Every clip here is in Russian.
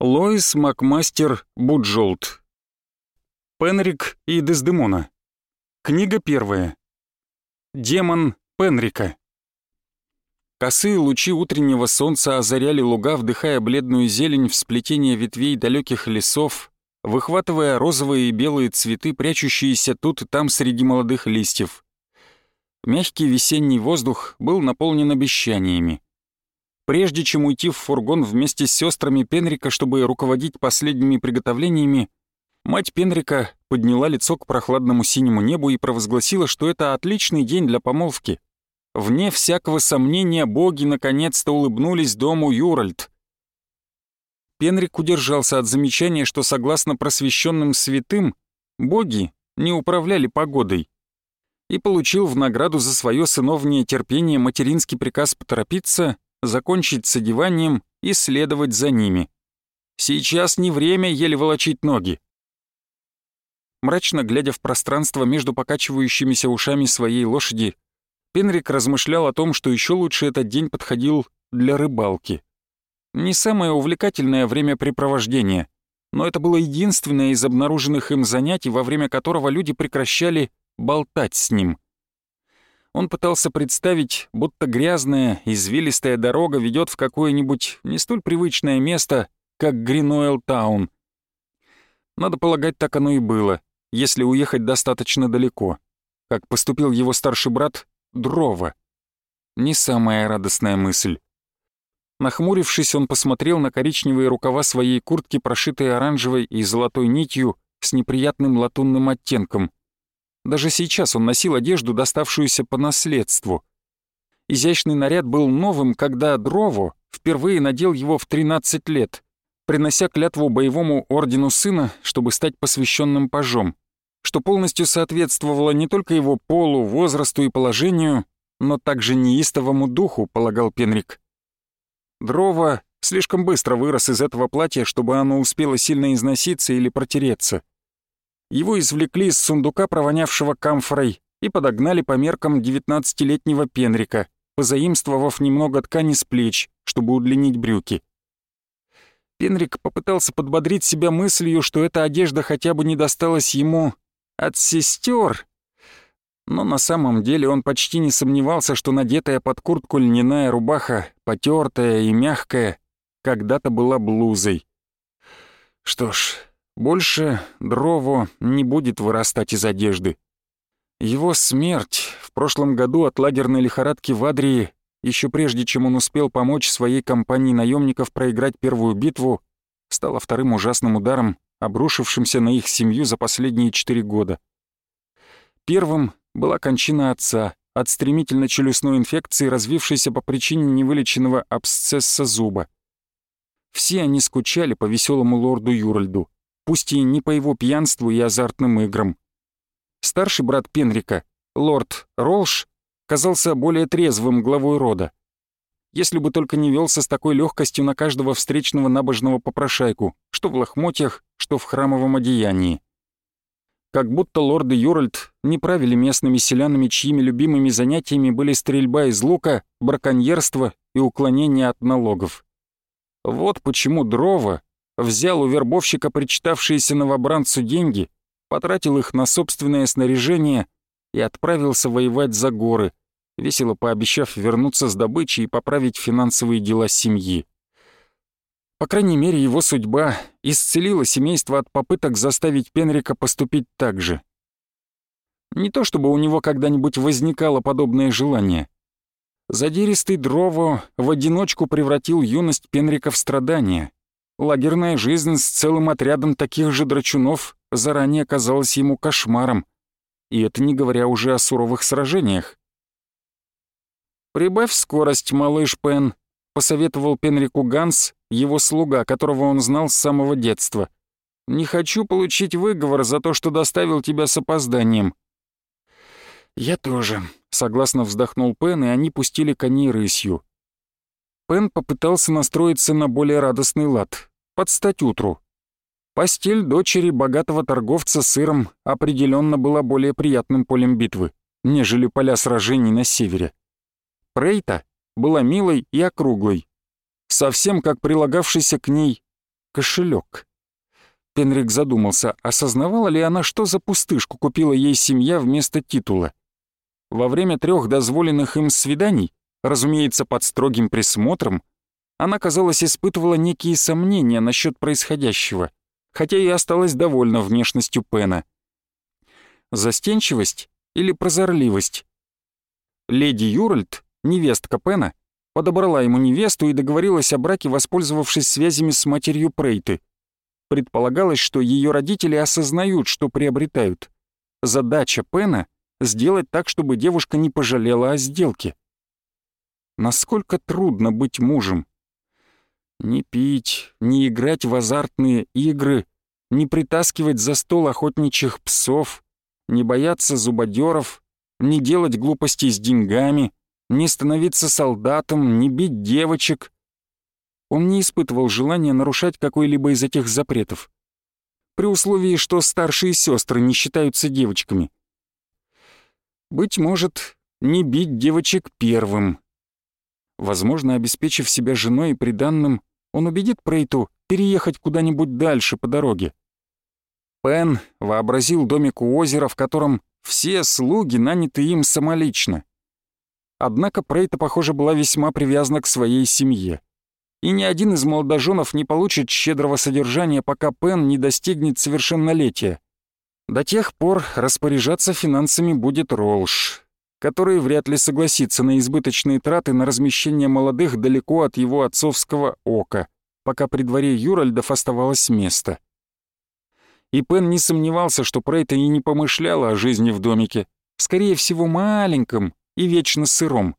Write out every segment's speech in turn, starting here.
Лоис Макмастер Буджолт. Пенрик и Дездемона. Книга первая. Демон Пенрика. Косые лучи утреннего солнца озаряли луга, вдыхая бледную зелень в сплетение ветвей далеких лесов, выхватывая розовые и белые цветы, прячущиеся тут и там среди молодых листьев. Мягкий весенний воздух был наполнен обещаниями. Прежде чем уйти в фургон вместе с сестрами Пенрика, чтобы руководить последними приготовлениями, мать Пенрика подняла лицо к прохладному синему небу и провозгласила, что это отличный день для помолвки. Вне всякого сомнения боги наконец-то улыбнулись дому Юральд. Пенрик удержался от замечания, что согласно просвещенным святым, боги не управляли погодой и получил в награду за свое сыновнее терпение материнский приказ поторопиться закончить с одеванием и следовать за ними. Сейчас не время еле волочить ноги. Мрачно глядя в пространство между покачивающимися ушами своей лошади, Пенрик размышлял о том, что еще лучше этот день подходил для рыбалки. Не самое увлекательное времяпрепровождение, но это было единственное из обнаруженных им занятий, во время которого люди прекращали болтать с ним. Он пытался представить, будто грязная, извилистая дорога ведет в какое-нибудь не столь привычное место, как Гринуэлл-таун. Надо полагать, так оно и было, если уехать достаточно далеко, как поступил его старший брат Дрова. Не самая радостная мысль. Нахмурившись, он посмотрел на коричневые рукава своей куртки, прошитые оранжевой и золотой нитью с неприятным латунным оттенком — даже сейчас он носил одежду, доставшуюся по наследству. Изящный наряд был новым, когда Дрово впервые надел его в 13 лет, принося клятву боевому ордену сына, чтобы стать посвященным пажом, что полностью соответствовало не только его полу, возрасту и положению, но также неистовому духу, полагал Пенрик. Дрова слишком быстро вырос из этого платья, чтобы оно успело сильно износиться или протереться — его извлекли из сундука, провонявшего камфорой, и подогнали по меркам девятнадцатилетнего Пенрика, позаимствовав немного ткани с плеч, чтобы удлинить брюки. Пенрик попытался подбодрить себя мыслью, что эта одежда хотя бы не досталась ему от сестер. Но на самом деле он почти не сомневался, что надетая под куртку льняная рубаха, потертая и мягкая, когда-то была блузой. Что ж, больше Дрово не будет вырастать из одежды. Его смерть в прошлом году от лагерной лихорадки в Адрии, еще прежде чем он успел помочь своей компании наемников проиграть первую битву, стала вторым ужасным ударом, обрушившимся на их семью за последние четыре года. Первым была кончина отца от стремительно челюстной инфекции, развившейся по причине невылеченного абсцесса зуба. Все они скучали по веселому лорду Юральду пусть и не по его пьянству и азартным играм. Старший брат Пенрика, лорд Ролш, казался более трезвым главой рода. Если бы только не велся с такой легкостью на каждого встречного набожного попрошайку, что в лохмотьях, что в храмовом одеянии. Как будто лорды Юральд не правили местными селянами, чьими любимыми занятиями были стрельба из лука, браконьерство и уклонение от налогов. Вот почему дрова взял у вербовщика причитавшиеся новобранцу деньги, потратил их на собственное снаряжение и отправился воевать за горы, весело пообещав вернуться с добычей и поправить финансовые дела семьи. По крайней мере, его судьба исцелила семейство от попыток заставить Пенрика поступить так же. Не то чтобы у него когда-нибудь возникало подобное желание. Задиристый Дрово в одиночку превратил юность Пенрика в страдания, Лагерная жизнь с целым отрядом таких же драчунов заранее казалась ему кошмаром, и это не говоря уже о суровых сражениях. «Прибавь скорость, малыш Пен», — посоветовал Пенрику Ганс, его слуга, которого он знал с самого детства. «Не хочу получить выговор за то, что доставил тебя с опозданием». «Я тоже», — согласно вздохнул Пен, и они пустили коней рысью. Пен попытался настроиться на более радостный лад, под стать утру. Постель дочери богатого торговца сыром определенно была более приятным полем битвы, нежели поля сражений на севере. Прейта была милой и округлой, совсем как прилагавшийся к ней кошелек. Пенрик задумался, осознавала ли она, что за пустышку купила ей семья вместо титула. Во время трех дозволенных им свиданий, разумеется, под строгим присмотром, она, казалось, испытывала некие сомнения насчет происходящего, хотя и осталась довольна внешностью Пена. Застенчивость или прозорливость? Леди Юральд, невестка Пена, подобрала ему невесту и договорилась о браке, воспользовавшись связями с матерью Прейты — Предполагалось, что ее родители осознают, что приобретают. Задача Пена — сделать так, чтобы девушка не пожалела о сделке. Насколько трудно быть мужем. Не пить, не играть в азартные игры, не притаскивать за стол охотничьих псов, не бояться зубодеров, не делать глупостей с деньгами, не становиться солдатом, не бить девочек, он не испытывал желания нарушать какой-либо из этих запретов. При условии, что старшие сестры не считаются девочками. Быть может, не бить девочек первым. Возможно, обеспечив себя женой и приданным, он убедит Прейту переехать куда-нибудь дальше по дороге. Пен вообразил домик у озера, в котором все слуги наняты им самолично. Однако Прейта, похоже, была весьма привязана к своей семье и ни один из молодоженов не получит щедрого содержания, пока Пен не достигнет совершеннолетия. До тех пор распоряжаться финансами будет Ролш, который вряд ли согласится на избыточные траты на размещение молодых далеко от его отцовского ока, пока при дворе Юральдов оставалось место. И Пен не сомневался, что Прейта и не помышляла о жизни в домике, скорее всего маленьком и вечно сыром.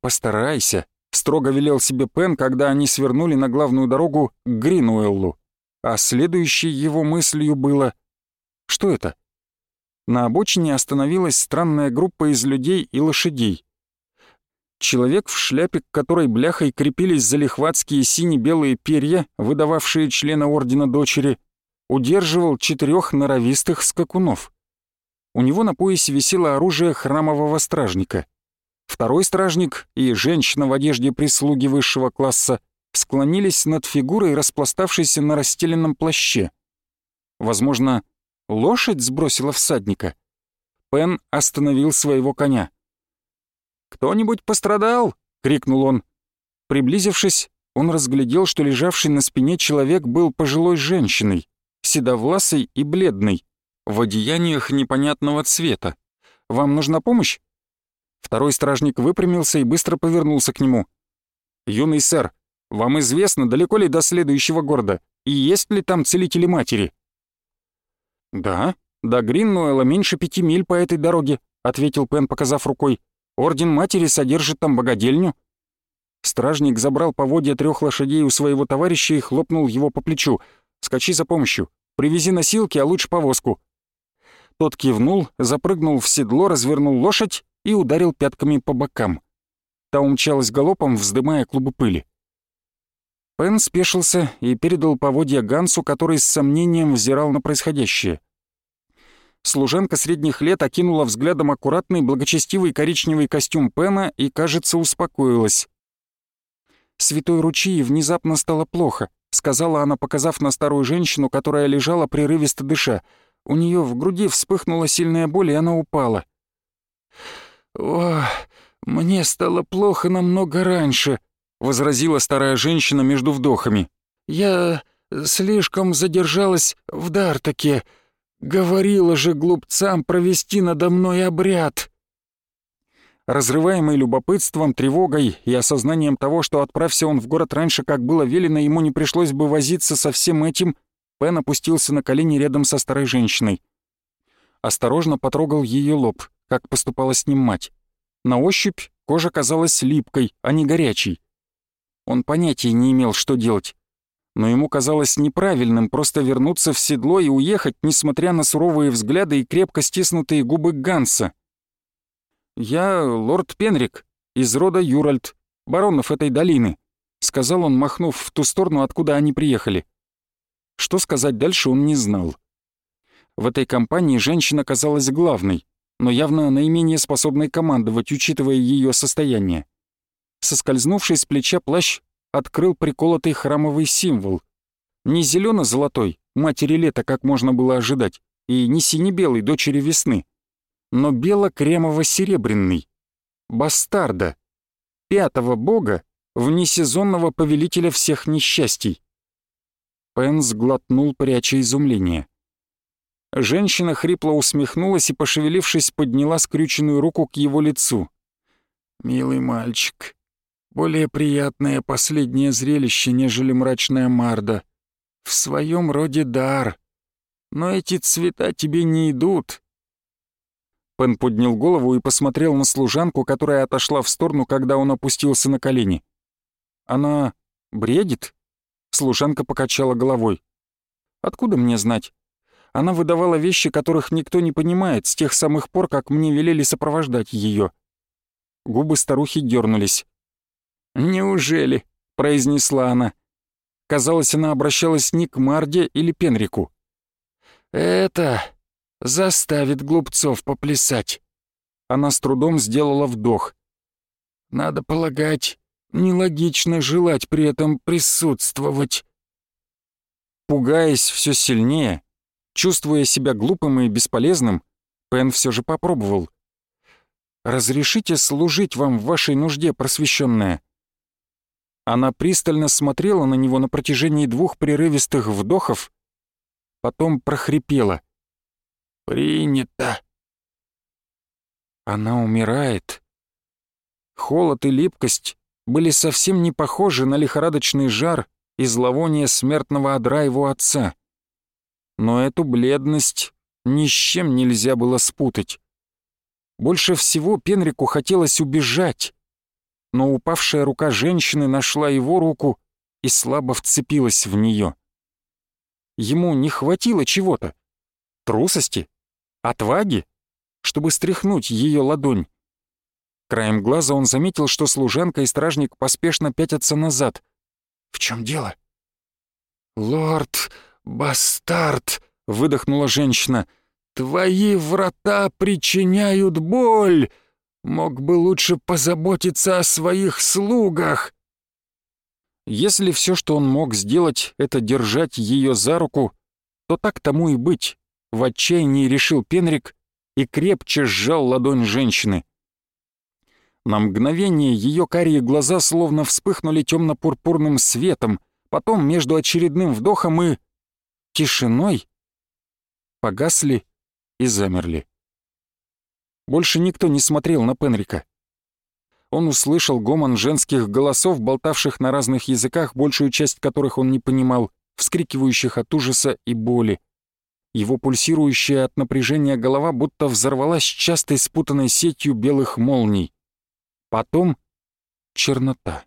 «Постарайся», строго велел себе Пен, когда они свернули на главную дорогу к Гринуэллу. А следующей его мыслью было «Что это?» На обочине остановилась странная группа из людей и лошадей. Человек в шляпе, к которой бляхой крепились залихватские сине-белые перья, выдававшие члена ордена дочери, удерживал четырех норовистых скакунов. У него на поясе висело оружие храмового стражника — Второй стражник и женщина в одежде прислуги высшего класса склонились над фигурой, распластавшейся на расстеленном плаще. Возможно, лошадь сбросила всадника. Пен остановил своего коня. «Кто-нибудь пострадал?» — крикнул он. Приблизившись, он разглядел, что лежавший на спине человек был пожилой женщиной, седовласой и бледной, в одеяниях непонятного цвета. «Вам нужна помощь?» Второй стражник выпрямился и быстро повернулся к нему. «Юный сэр, вам известно, далеко ли до следующего города, и есть ли там целители матери?» «Да, до Гриннуэлла меньше пяти миль по этой дороге», — ответил Пен, показав рукой. «Орден матери содержит там богадельню». Стражник забрал поводья трех лошадей у своего товарища и хлопнул его по плечу. «Скачи за помощью. Привези носилки, а лучше повозку». Тот кивнул, запрыгнул в седло, развернул лошадь и ударил пятками по бокам. Та умчалась галопом, вздымая клубы пыли. Пен спешился и передал поводья Гансу, который с сомнением взирал на происходящее. Служанка средних лет окинула взглядом аккуратный, благочестивый коричневый костюм Пена и, кажется, успокоилась. «Святой ручьи внезапно стало плохо», — сказала она, показав на старую женщину, которая лежала прерывисто дыша. У нее в груди вспыхнула сильная боль, и она упала. «О, мне стало плохо намного раньше», — возразила старая женщина между вдохами. «Я слишком задержалась в Дартаке. Говорила же глупцам провести надо мной обряд». Разрываемый любопытством, тревогой и осознанием того, что отправься он в город раньше, как было велено, ему не пришлось бы возиться со всем этим, Пен опустился на колени рядом со старой женщиной. Осторожно потрогал ее лоб как поступала с ним мать. На ощупь кожа казалась липкой, а не горячей. Он понятия не имел, что делать. Но ему казалось неправильным просто вернуться в седло и уехать, несмотря на суровые взгляды и крепко стиснутые губы Ганса. «Я лорд Пенрик, из рода Юральд, баронов этой долины», — сказал он, махнув в ту сторону, откуда они приехали. Что сказать дальше он не знал. В этой компании женщина казалась главной, но явно наименее способной командовать, учитывая ее состояние. Соскользнувший с плеча плащ открыл приколотый храмовый символ Не зелено-золотой, матери лета, как можно было ожидать, и не сине-белый, дочери весны, но бело-кремово-серебряный, бастарда, пятого бога, внесезонного повелителя всех несчастий. Пен сглотнул, пряча изумление. Женщина хрипло усмехнулась и, пошевелившись, подняла скрюченную руку к его лицу. «Милый мальчик, более приятное последнее зрелище, нежели мрачная Марда. В своем роде дар. Но эти цвета тебе не идут». Пен поднял голову и посмотрел на служанку, которая отошла в сторону, когда он опустился на колени. «Она бредит?» Служанка покачала головой. «Откуда мне знать? Она выдавала вещи, которых никто не понимает, с тех самых пор, как мне велели сопровождать ее. Губы старухи дернулись. «Неужели?» — произнесла она. Казалось, она обращалась не к Марде или Пенрику. «Это заставит глупцов поплясать». Она с трудом сделала вдох. «Надо полагать, Нелогично желать при этом присутствовать. Пугаясь все сильнее, чувствуя себя глупым и бесполезным, Пен все же попробовал. «Разрешите служить вам в вашей нужде, просвещенная?» Она пристально смотрела на него на протяжении двух прерывистых вдохов, потом прохрипела. «Принято!» Она умирает. Холод и липкость были совсем не похожи на лихорадочный жар и зловоние смертного одра его отца. Но эту бледность ни с чем нельзя было спутать. Больше всего Пенрику хотелось убежать, но упавшая рука женщины нашла его руку и слабо вцепилась в нее. Ему не хватило чего-то, трусости, отваги, чтобы стряхнуть ее ладонь. Краем глаза он заметил, что служанка и стражник поспешно пятятся назад. «В чем дело?» «Лорд Бастард!» — выдохнула женщина. «Твои врата причиняют боль! Мог бы лучше позаботиться о своих слугах!» Если все, что он мог сделать, это держать ее за руку, то так тому и быть. В отчаянии решил Пенрик и крепче сжал ладонь женщины. На мгновение ее карие глаза словно вспыхнули темно-пурпурным светом, потом между очередным вдохом и... тишиной погасли и замерли. Больше никто не смотрел на Пенрика. Он услышал гомон женских голосов, болтавших на разных языках, большую часть которых он не понимал, вскрикивающих от ужаса и боли. Его пульсирующая от напряжения голова будто взорвалась частой спутанной сетью белых молний. Потом чернота.